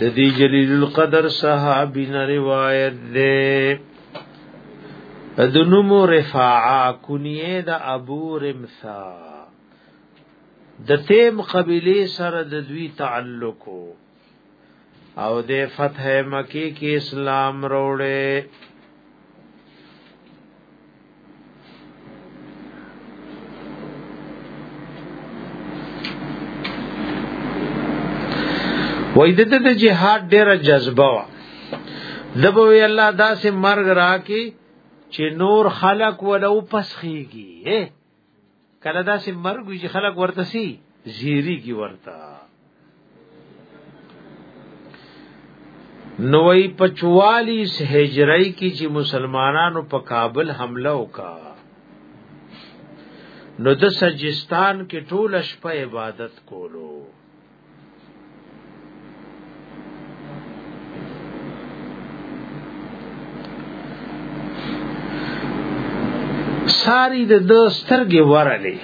د دې جلیل القدر صحابي نه روایت ده د نوم رفاعه کنیه د ابو رمثا د تیم قبیله سره د دوی تعلق او د فتح مکی کې اسلام وروړي وای د د جهاد ډیره جذبه وا د به الله داسې مرګ راکې چې نور خلق ولو پسخيږي کله دا سي مرګ وي چې خلک ورته سي زیری کی ورته نوې پچوالی هجری کی چې مسلمانانو په کابل حمله وکا نو د سجستان کې ټول شپه عبادت کولو ساری د د سترګې ورلې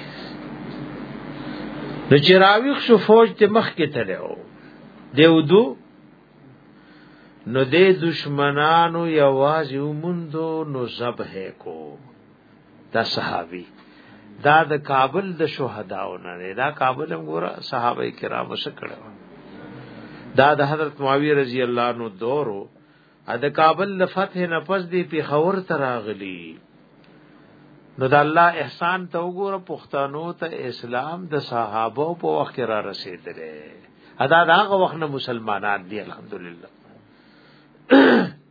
د چراویخ شو فوج ته مخ کې تلو دیو دو نو د دشمنانو یوازې ومندو نو زبه کو دا صحابي دا د کابل د شهداو نه دی دا کابل هم ګوره صحابه کرام څخه کړو دا د حضرت معاویه رضی الله عنه دورو ا د کابل د فتح نه پس دی په خور تراغلی نو د الله احسان ته وګوره پښتنو ته اسلام د صحابه په وخت را رسیدلې ادا دا هغه وخت نه مسلمانان دي الحمدلله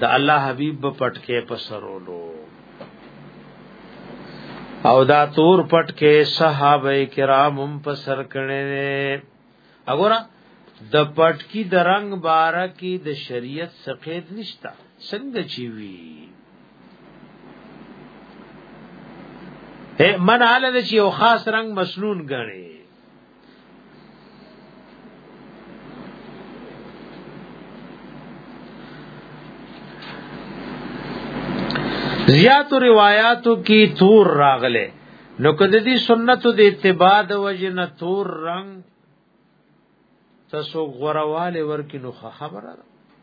د الله حبيب په پټکې په سرولو او دا تور پټکې صحابه کرامم په سر کړي وګوره د پټکی د رنگ بارا کی د شریعت سقید نشتا څنګه چی وی من حاله چې یو خاص رنگ مسنون غني زیات روایاتو کې تور راغله نو کده دي سنتو د اتباع د وجنه تور رنگ تاسو غورواله ورکی نو خبره ده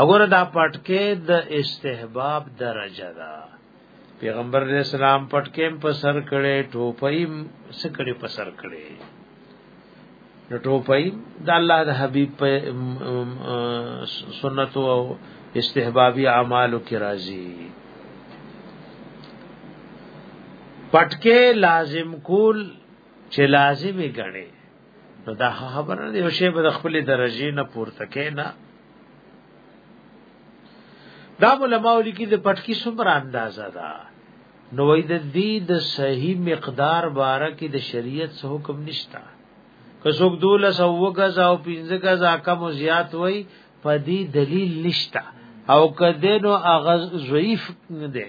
اگر دا پټکې د استحباب درجه ده پیغمبر علیہ السلام پټکیم په سر کړي ټوپیم سکړي په سر کړي نو ټوپیم د الله د حبیب په سنت او استحبابي اعمالو کې راځي پټکه لازم کول چې لازمي غني نو دا خبره نه یو شی به خپل درجه نه پورته کینا دا علماء لیکي د پټکی څومره اندازه ده نو وای د دې د صحیح مقدار باره کې د شریعت څخه حکم نشتا که څوک دوله سو وګز او پنځه غز کم او زیات وای په دې دلیل نشتا او کده نو اغه ضعیف نه ده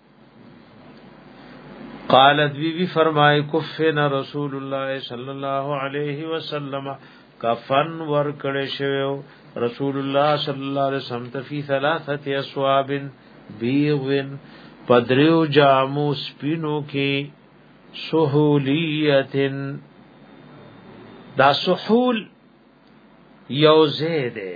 قالت بی بی فرمای کفن رسول الله صلی الله علیه وسلم کفن ور کړه شو رسول الله صلی الله علیه وسلم ته فی ثلاثه اسواب بیغن پدریو جامو سپینو کې سہولیتن دا سحول یو زیده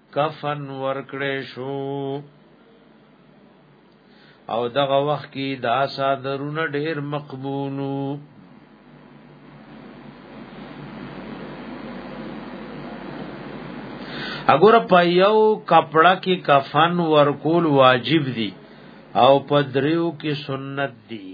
کفن ورکړې شو او دغه وخت کې دا صادرونه ډېر مقبولو اګور په یو کپڑا کې کفن ورکول واجب دي او په دریو کې سنت دي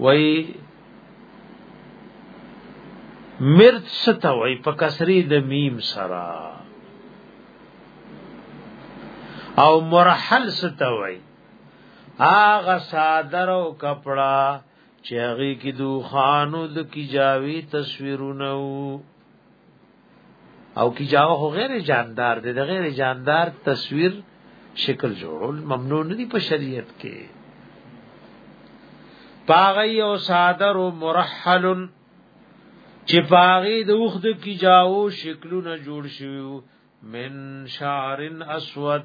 وای مرد ستا وای په کسری د میم سرا او مرحل ستا وای آغا سادر او کپڑا چیغی کی دو خانو د کی جاوی تصویرونو او کی جاوه خو غیر جاندار دی د غیر جاندار تصویر شکل جوړول ممنوع نه دی په شریعت کې پاغی او صادر و مرحل چې پاغی د وخت کی جاو شکلونه جوړ شوی من شعر اسود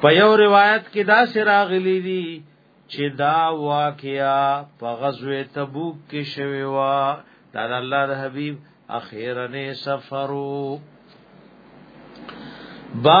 په یو روایت کې دا سراغلی دی چې دا واقعیا په غزوه تبوک کې شوی و دا الله د حبیب اخیرنه سفرو با